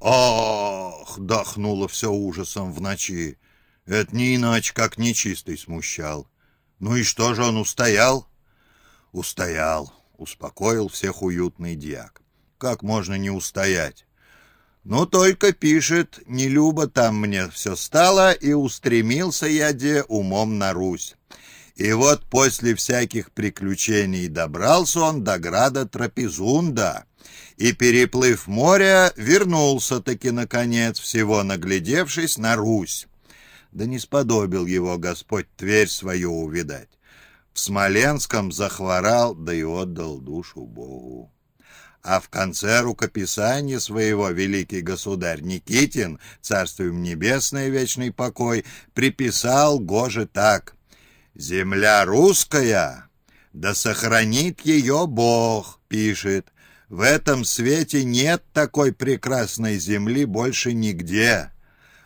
Ах, дохнуло все ужасом в ночи. Это не иначе, как нечистый смущал. Ну и что же он устоял? Устоял, успокоил всех уютный дьяк. Как можно не устоять? Ну, только пишет, не любо там мне все стало, и устремился я де умом на Русь. И вот после всяких приключений добрался он до града Трапезунда, и, переплыв море, вернулся-таки, наконец, всего наглядевшись на Русь да не сподобил его Господь Тверь свою увидать. В Смоленском захворал, да и отдал душу Богу. А в конце рукописания своего великий государь Никитин, царствуем небесное вечный покой, приписал Гоже так «Земля русская, да сохранит ее Бог», пишет, «в этом свете нет такой прекрасной земли больше нигде».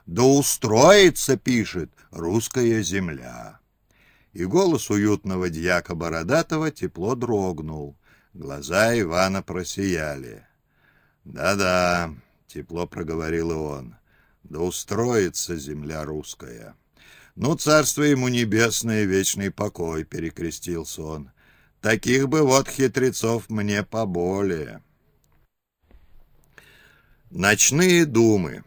Да устроится, пишет, русская земля. И голос уютного дьяка Бородатого тепло дрогнул. Глаза Ивана просияли. «Да-да», — тепло проговорил он, — «да устроится земля русская». «Ну, царство ему небесное, вечный покой», — перекрестился он. «Таких бы вот хитрецов мне поболее». Ночные думы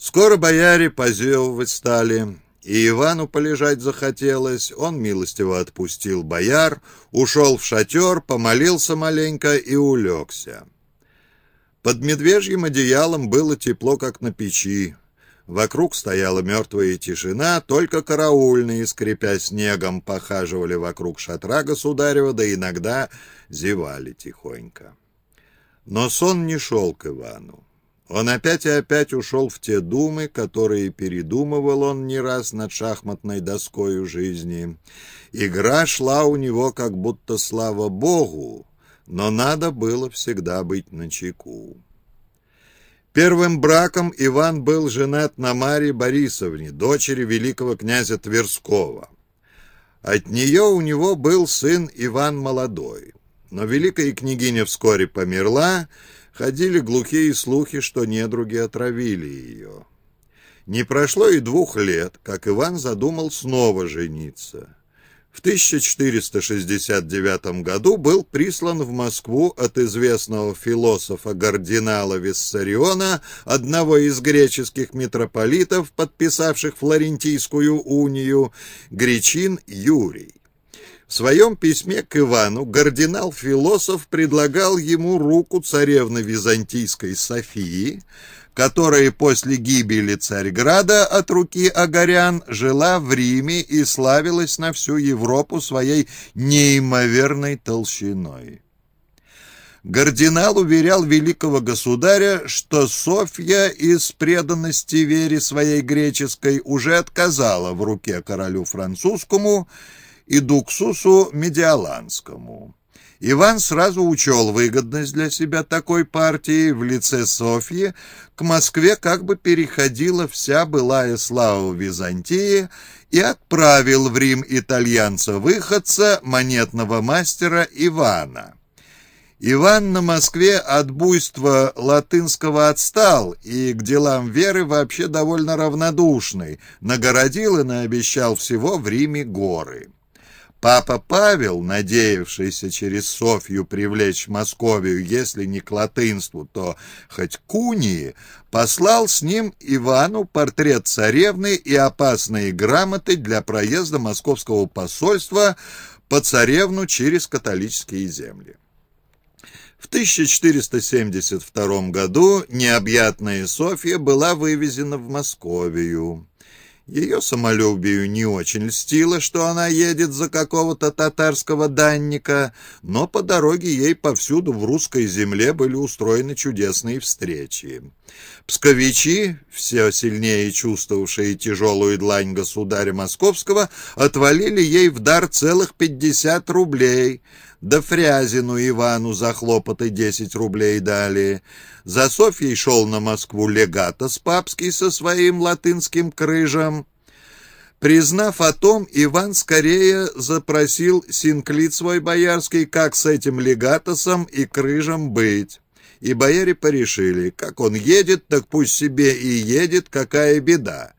Скоро бояре позевывать стали, и Ивану полежать захотелось. Он милостиво отпустил бояр, ушел в шатер, помолился маленько и улегся. Под медвежьим одеялом было тепло, как на печи. Вокруг стояла мертвая тишина, только караульные, скрипя снегом, похаживали вокруг шатра государева, да иногда зевали тихонько. Но сон не шел к Ивану. Он опять и опять ушел в те думы, которые передумывал он не раз над шахматной доскою жизни. Игра шла у него как будто слава Богу, но надо было всегда быть начеку. Первым браком Иван был женат на Марии Борисовне, дочери великого князя Тверского. От нее у него был сын Иван Молодой. Но великая княгиня вскоре померла, Ходили глухие слухи, что недруги отравили ее. Не прошло и двух лет, как Иван задумал снова жениться. В 1469 году был прислан в Москву от известного философа-кардинала Виссариона, одного из греческих митрополитов, подписавших Флорентийскую унию, гречин Юрий. В своем письме к Ивану кардинал-философ предлагал ему руку царевны Византийской Софии, которая после гибели Царьграда от руки агарян жила в Риме и славилась на всю Европу своей неимоверной толщиной. Кардинал уверял великого государя, что Софья из преданности вере своей греческой уже отказала в руке королю французскому и Дуксусу Медиаланскому. Иван сразу учел выгодность для себя такой партии в лице Софьи. К Москве как бы переходила вся былая слава Византии и отправил в Рим итальянца-выходца, монетного мастера Ивана. Иван на Москве от буйства латынского отстал и к делам веры вообще довольно равнодушный, нагородил и наобещал всего в Риме горы. Папа Павел, надеявшийся через Софью привлечь Московию, если не к латынству, то хоть к унии, послал с ним Ивану портрет царевны и опасные грамоты для проезда московского посольства по царевну через католические земли. В 1472 году необъятная Софья была вывезена в Московию. Ее самолюбию не очень льстило, что она едет за какого-то татарского данника, но по дороге ей повсюду в русской земле были устроены чудесные встречи. Псковичи, все сильнее чувствовавшие тяжелую длань государя Московского, отвалили ей в дар целых пятьдесят рублей — да Фрязину Ивану за хлопоты десять рублей дали. За Софьей шел на Москву легатос папский со своим латынским крыжем. Признав о том, Иван скорее запросил синклит свой боярский, как с этим легатосом и крыжем быть. И бояре порешили, как он едет, так пусть себе и едет, какая беда.